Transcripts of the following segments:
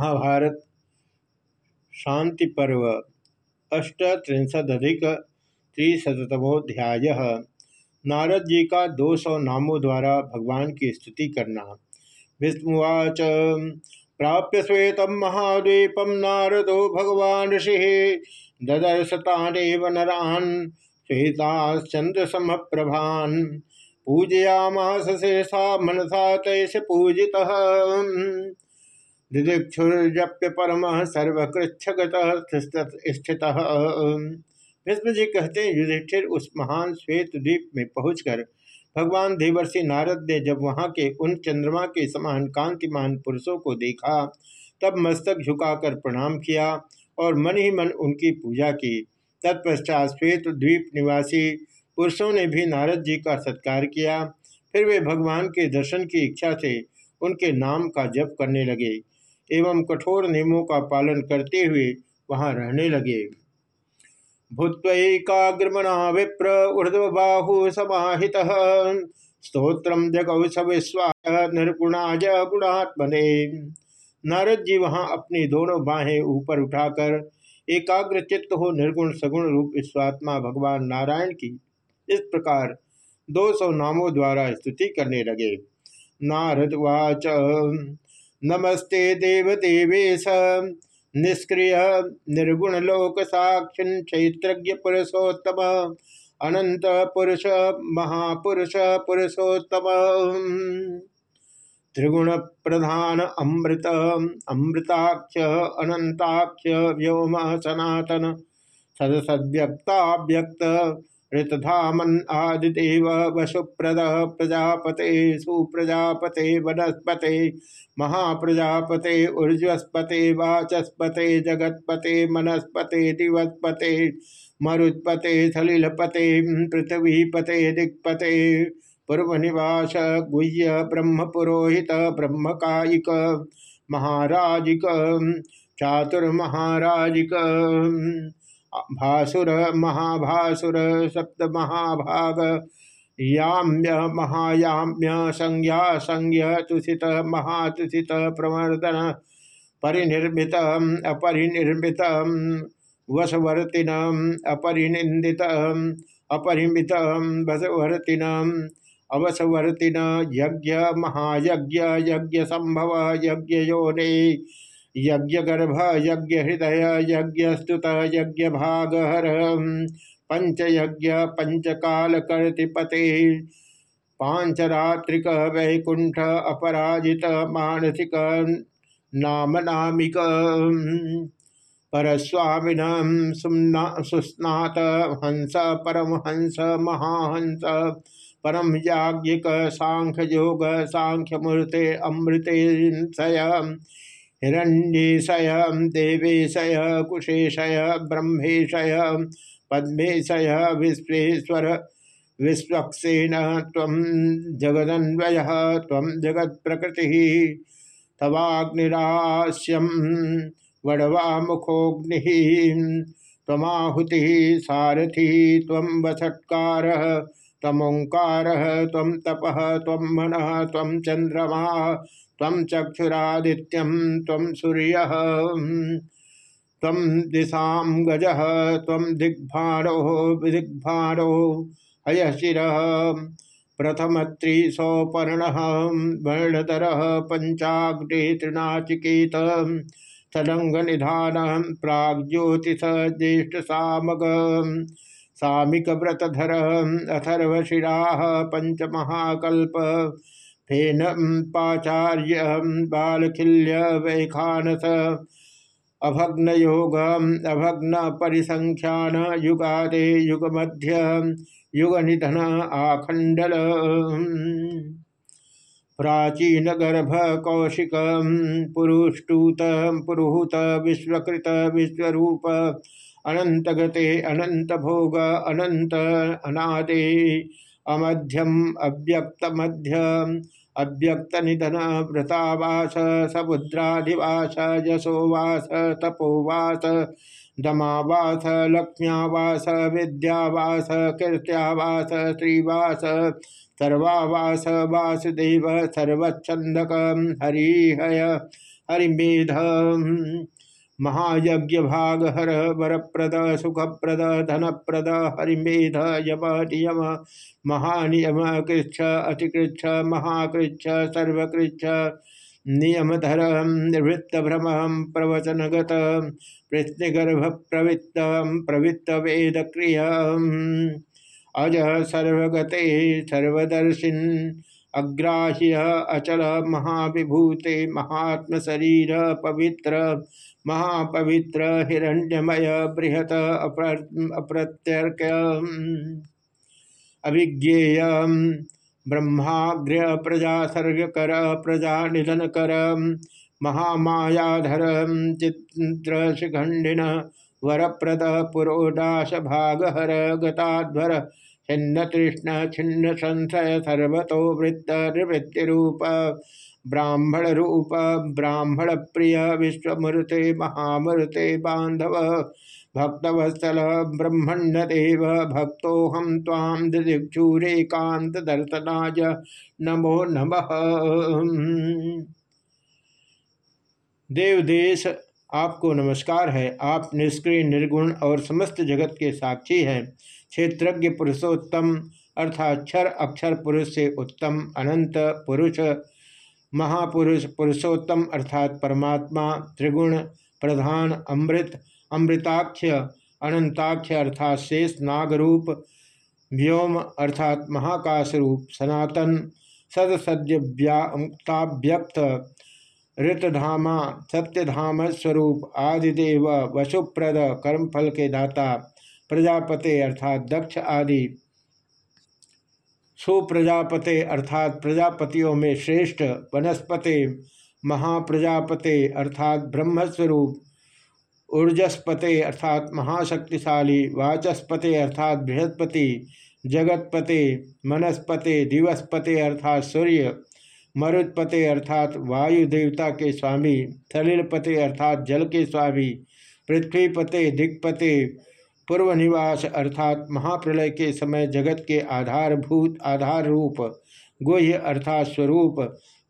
महाभारत, शांति पर्व, अष्टत्रिंशदधिक त्रिशतमोध्याय नारद जी का दो सौ नामों द्वारा भगवान की स्तुति करना। विष्णुवाच, प्राप्य श्वेत महाद्वीपम नारदो भगवान ऋषि। ददर्शतानेव नरान श्वेताश्चंद्र समप्रभान पूजयामास शेषा मनसा तैश पूजिता। दिदीक्षुर्जप्य परम सर्वकृच्छगत स्थित विष्णु जी कहते हैं, युधिष्ठिर उस महान श्वेत द्वीप में पहुंचकर भगवान देवर्षि नारद ने जब वहाँ के उन चंद्रमा के समान कांतिमान पुरुषों को देखा, तब मस्तक झुकाकर प्रणाम किया और मन ही मन उनकी पूजा की। तत्पश्चात श्वेत द्वीप निवासी पुरुषों ने भी नारद जी का सत्कार किया। फिर वे भगवान के दर्शन की इच्छा से उनके नाम का जप करने लगे। एवं कठोर नियमों का पालन करते हुए वहाँ रहने लगे। भूत्वकाग्रमणा विप्र ऊर्ध्वबाहु समाहित। स्त्रोत्र जगौ सविश्वा निर्गुणाज गुणात्मने। नारद जी वहाँ अपनी दोनों बाहें ऊपर उठाकर एकाग्र चित्त हो निर्गुण सगुण रूप विश्वात्मा भगवान नारायण की इस प्रकार दो सौ नामों द्वारा स्तुति करने लगे। नारद वाच। नमस्ते देवदेवेश निष्क्रिय, निर्गुण लोक साक्षिन चैत्रज्ञ पुरुषोत्तम। अनंत पुरुष, महापुरुष पुरुषोत्तम। त्रिगुण प्रधान अमृत, अमृताक्ष अनंताक्ष व्योम, सनातन। सदसद्यक्ताव्यक्त ऋतधामन आदिदेव वसुप्रद प्रजापते, सुप्रजापते, वनस्पते, महाप्रजापते ऊर्जस्पते वाचस्पते, जगत्पते, मनस्पते दिवत्पते मरुत्पते, सलिलपते, पृथ्वीपते, दिक्पते पूर्व निवास गुह्य ब्रह्म पुरोहित ब्रह्मकायिक, महाराजिक, चातुर्महाराजिक। भासुर महाभासुर सप्त महाभाग। याम्य महायाम्य संज्ञा संज्ञ तुषित महातुषित प्रवर्तन परिनिर्मित, अपरिनिर्मित वशवर्तिन अपरिनिंदित अपरिमित वशवर्तिन अवसवर्तिन, यज्ञ, महायज्ञ, यज्ञ संभव यज्ञ योने यज्ञ गर्भ यज्ञ हृदय यज्ञ स्तुत यज्ञ भागहर पंचयज्ञ कर्तिपते पांचरात्रिक वैकुंठ अपराजित मानसिक नामनामिक। परस्वामिन सुस्नात हंस, परमहंस, महाहंस, परम याज्ञिक सांख्य योग सांख्य मूर्ते अमृते हिरण्येशय, देवेशय, कुशेशय, ब्रह्मेशय, पद्मेशय, विश्वेश्वर, विश्वक्सेन तम जगदन्वय तम जगत प्रकृति तवाग्निराश्यम वड़वा मुखोग्नि तमाहुति सारथि तम वसत्कार तमोंकार तम तप तम मन तम चंद्रमा तम चक्षुरादित्यम तम सूर्य तम दिशा गज तम दिग्भारो दिग्भारो हय हयशिर प्रथम त्रिसौपर्ण वर्णधर पंचाग्नि तृणाचिकेत तदंग निधान प्राग्ज्योतिष ज्येष्ठ सामग सामिक व्रतधर अथर्वशिरा पंचमहाकल्प फेन पाचार्य बालखिल्य वैखानस अभग्न योग अभग्न परिसंख्यान युगादे युग मध्य युग निधन आखंडल प्राचीन गर्भ कौशिक पुरुष्टूत, पुरुहूत, विश्वकृत, विश्वरूप अनंत गते अनंत भोग अनंत अनादे, अमध्यम अव्यक्त मध्य अव्यक्त निधन व्रतावास समुद्राधिवास, यशोवास, तपोवास, दमावास, लक्ष्म्यावास, विद्यावास, कीर्त्यावास, श्रीवास, सर्वावास, वासुदेव सर्वच्छंदक हरिहय हरिमेध महायज्ञ भाग हर वरप्रद, सुखप्रद, धनप्रद, हरिमेध यम नियम महानियम, कृच्छ, अतिकृच्छ, महाकृच्छ, सर्वकृच्छ, नियमधर निवृत्त भ्रम प्रवचनगत, पृथ्वीगर्भ प्रवृत्त प्रवृत्त वेद क्रिय अज सर्वगते सर्वदर्शिन, अग्राह्य अचल महाविभूते महात्म शरीर पवित्र। महापवित्र हिरण्यमय बृहत अप्रत्यर्क अभिज्ञेय ब्रह्माग्र प्रजा सर्ग कर प्रजा निधन कर महामायाधर चित्र शिखंडिन वरप्रद पुरोडाश भागहर, गताध्वर, छिन्न तृष्ण, छिन्न संशय, सर्वतो वृत्त ब्राह्मण रूप ब्राह्मण प्रिय विश्वमूर्ते महामूर्ते बांधव भक्तवत्सल ब्रह्मण्य देव भक्तो हम ताम दिक्षुरेकांत दर्शनाज नमो नमः। देवदेश, आपको नमस्कार है। आप निष्क्रिय, निर्गुण और समस्त जगत के साक्षी हैं। क्षेत्रज्ञ, पुरुषोत्तम, अर्थात क्षर अक्षर पुरुष से उत्तम, अनंत पुरुष महापुरुष पुरुषोत्तम अर्थात परमात्मा, त्रिगुण, प्रधान, अमृत, अमृताक्ष, अनंताक्ष अर्थात शेष नागरूप, व्योम अर्थात महाकाश रूप सनातन सदसद्य व्याक्ताव्यक्त ऋतधामा, सत्यधाम स्वरूप, आदिदेव, वसुप्रद, कर्मफल के दाता, प्रजापते अर्थात दक्ष आदि। सुप्रजापते अर्थात प्रजापतियों में श्रेष्ठ वनस्पति महाप्रजापते अर्थात ब्रह्मस्वरूप, ऊर्जस्पते अर्थात महाशक्तिशाली, वाचस्पते अर्थात बृहस्पति, जगतपते मनस्पते दिवसपते अर्थात सूर्य, मरुत्पते अर्थात वायु देवता के स्वामी सलिलपते अर्थात जल के स्वामी, पृथ्वीपते दिक्पते पूर्व निवास अर्थात महाप्रलय के समय जगत के आधारभूत आधार रूप गुह्य अर्थात स्वरूप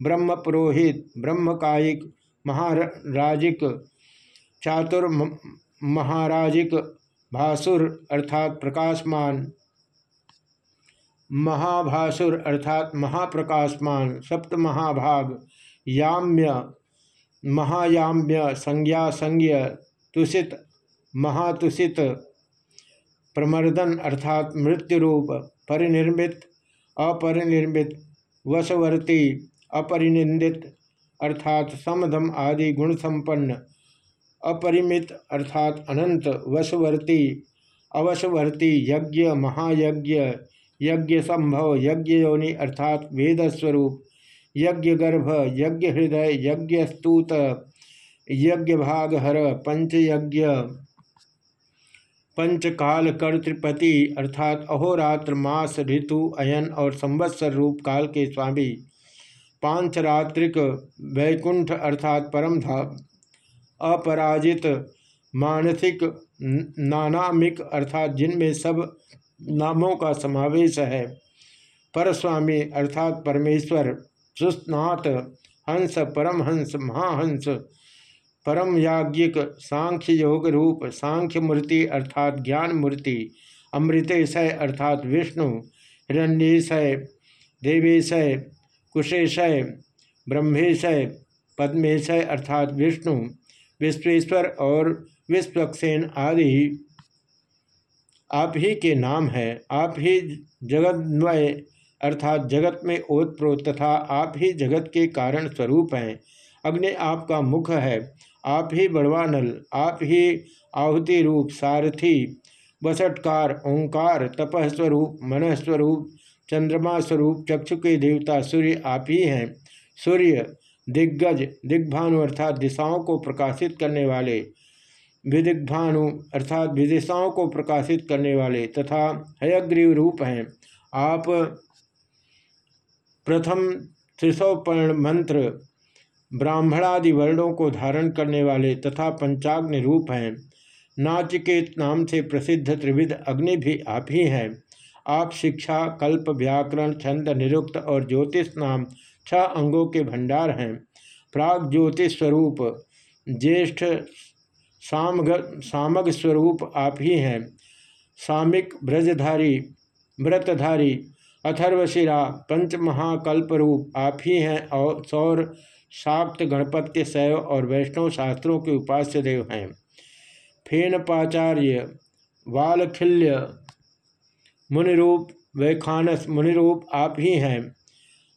ब्रह्म पुरोहित ब्रह्मकायिक, महाराजिक चातुर महाराजिक भासुर अर्थात प्रकाशमान, महाभासुर अर्थात महाप्रकाशमान सप्त महाभाग याम्य, महायाम्य संज्ञा संज्ञ तुषित, महातुषित प्रमर्दन अर्थात मृत्यु रूप परिनिर्मित, अपरिनिर्मित, वशवर्ती, अपरिनिंदित अर्थात समधम आदि गुण संपन्न अपरिमित अर्थात अनंत, वशवर्ती, अवशवर्ती, यज्ञ, महायज्ञ यज्ञ संभव यज्ञ योनि अर्थात वेद स्वरूप यज्ञ गर्भ यज्ञ हृदय यज्ञ स्तूत यज्ञ भागहर पंचयज्ञ पंचकाल कर्तृपति अर्थात अहोरात्र, मास, ऋतु, अयन और संवत्सर रूप काल के स्वामी। पांचरात्रिक वैकुंठ, अर्थात परम धाम अपराजित, मानसिक नानामिक, अर्थात जिनमें सब नामों का समावेश है। परस्वामी, अर्थात परमेश्वर, सुस्नात, हंस, परमहंस, महाहंस परम याज्ञिक सांख्य योग रूप सांख्य मूर्ति अर्थात ज्ञान मूर्ति, अमृतेशय अर्थात विष्णु, हिरण्यशय, देवेशय, कुशेशय, ब्रह्मेशय, पद्मेशय अर्थात विष्णु, विश्वेश्वर और विश्वक्सेन आदि आप ही के नाम है, आप ही जगन्वय अर्थात जगत में ओतप्रोत तथा आप ही जगत के कारण स्वरूप हैं। अग्नि आपका मुख है आप ही बड़वानल आप ही आहुति रूप, सारथी, बसटकार, ओंकार, तपस्वरूप, मनस्वरूप, चंद्रमा स्वरूप, चक्षु के देवता, सूर्य आप ही हैं। सूर्य, दिग्गज, दिग्भानु अर्थात दिशाओं को प्रकाशित करने वाले, विदिग्भानु अर्थात विदिशाओं को प्रकाशित करने वाले तथा हयग्रीव रूप हैं। आप प्रथम त्रिशोपर्ण मंत्र ब्राह्मणादि वर्णों को धारण करने वाले तथा पंचाग्नि रूप हैं। नाचिकेत नाम से प्रसिद्ध त्रिविध अग्नि भी आप ही हैं। आप शिक्षा, कल्प, व्याकरण, छंद, निरुक्त और ज्योतिष नाम छह अंगों के भंडार हैं। प्राग ज्योतिष स्वरूप, ज्येष्ठ सामग सामग स्वरूप आप ही हैं। सामिक, ब्रजधारी, व्रतधारी, अथर्वशिरा पंच महाकल्प रूप आप ही हैं और सौर शाक्त गणपत्य शैव और वैष्णव शास्त्रों के उपास्य देव हैं फेनपाचार्य वालखिल्य, मुनिरूप, वैखानस, मुनिरूप आप ही हैं।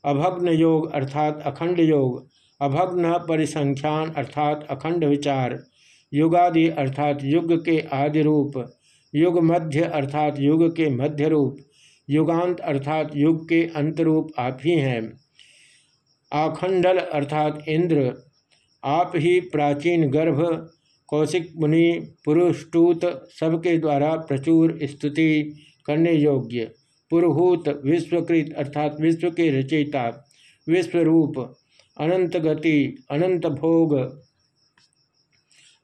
अभग्न योग अर्थात अखंड योग, अभग्न परिसंख्यान अर्थात अखंड विचार, युगादि अर्थात युग के आदि रूप, युग मध्य अर्थात युग के मध्य रूप, युगांत अर्थात युग के अंतरूप आप ही हैं। आखंडल अर्थात इंद्र, आप ही प्राचीन गर्भ, कौशिक मुनि पुरुषटूत सबके द्वारा प्रचुर स्तुति करने योग्य, पुरहूत विश्वकृत अर्थात विश्व के रचयिता, विश्वरूप अनंत गति अनंत भोग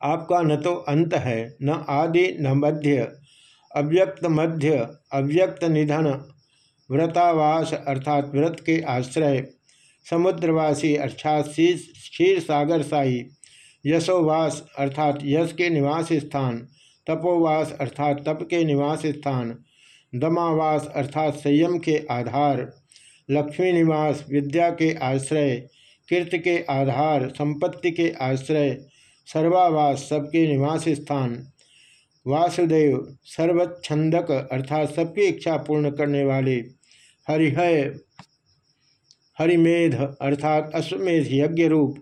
आपका न तो अंत है, न आदि, न मध्य, अव्यक्त मध्य, अव्यक्त निधन, व्रतावास अर्थात व्रत के आश्रय। समुद्रवासी अर्थात क्षीर सागर साई यशोवास अर्थात यश के निवास स्थान, तपोवास अर्थात तप के निवास स्थान, दमावास अर्थात संयम के आधार, लक्ष्मी निवास विद्या के आश्रय, कीर्त के आधार, संपत्ति के आश्रय, सर्वावास सबके निवास स्थान, वासुदेव सर्वच्छंदक अर्थात सबकी इच्छा पूर्ण करने वाले, हरिहय हरिमेध अर्थात अश्वमेध यज्ञ रूप,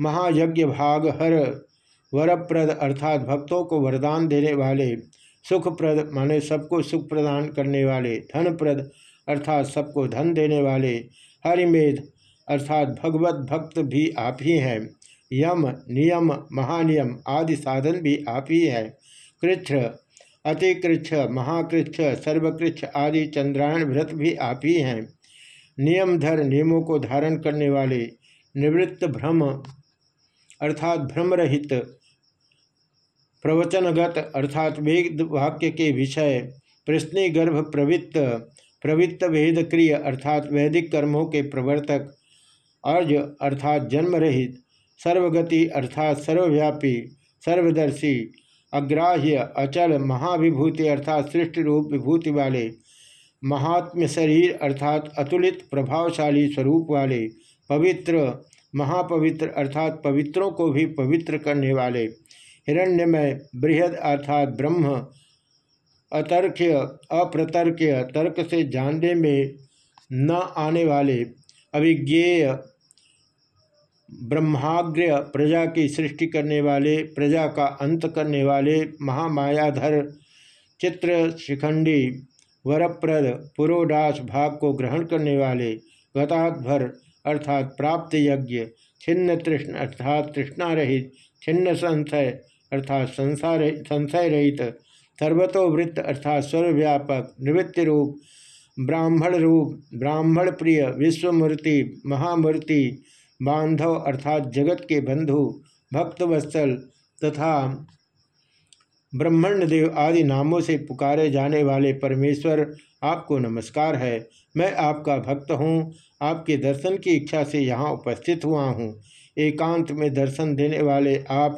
महायज्ञ भाग हर, वरप्रद अर्थात भक्तों को वरदान देने वाले, सुखप्रद माने सबको सुख प्रदान करने वाले, धनप्रद अर्थात सबको धन देने वाले, हरिमेध अर्थात भगवत भक्त भी आप ही हैं, यम, नियम, महानियम आदि साधन भी आप ही है कृच्छ अतिकृच्छ महाकृच्छ सर्वकृच्छ आदि चंद्रायण व्रत भी आप ही हैं। नियमधर नियमों को धारण करने वाले निवृत्त भ्रम अर्थात भ्रमरहित प्रवचनगत अर्थात वेद वाक्य के विषय, प्रश्नि गर्भ प्रवृत्त प्रवृत्त वेद क्रिय अर्थात वैदिक कर्मों के प्रवर्तक अर्ज़ अर्थात जन्म रहित सर्वगति अर्थात सर्वव्यापी, सर्वदर्शी, अग्राह्य, अचल, महाविभूति अर्थात सृष्टि रूप विभूति वाले महात्म्य शरीर अर्थात अतुलित प्रभावशाली स्वरूप वाले, पवित्र, महापवित्र अर्थात पवित्रों को भी पवित्र करने वाले, हिरण्यमय, बृहद अर्थात ब्रह्म, अतर्क्य, अप्रतर्क्य, तर्क से जानने में न आने वाले अभिज्ञेय ब्रह्माग्र्य प्रजा की सृष्टि करने वाले, प्रजा का अंत करने वाले महामायाधर चित्र शिखंडी वरप्रद पुरोडास भाग को ग्रहण करने वाले गताधर अर्थात प्राप्त यज्ञ छिन्न तृष्ण अर्थात तृष्णा रहित छिन्न संशय अर्थात संसार संशय रहित सर्वतोवृत्त अर्थात सर्वव्यापक निवृत्ति रूप ब्राह्मण रूप ब्राह्मण प्रिय विश्वमूर्ति, महामूर्ति, बांधव अर्थात जगत के बंधु, भक्तवत्सल तथा ब्रह्मण्य देव आदि नामों से पुकारे जाने वाले परमेश्वर आपको नमस्कार है। मैं आपका भक्त हूँ। आपके दर्शन की इच्छा से यहाँ उपस्थित हुआ हूँ। एकांत में दर्शन देने वाले आप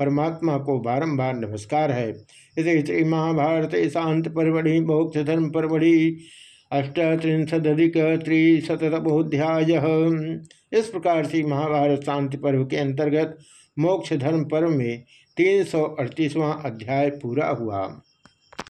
परमात्मा को बारंबार नमस्कार है। इस महाभारत शांत परवढ़ि मोक्ष धर्म परवढ़ि अष्टत्रिशदिक त्रिशतमोध्याय इस प्रकार से महाभारत शांति पर्व के अंतर्गत मोक्ष धर्म पर्व में तीन सौ अड़तीसवां अध्याय पूरा हुआ।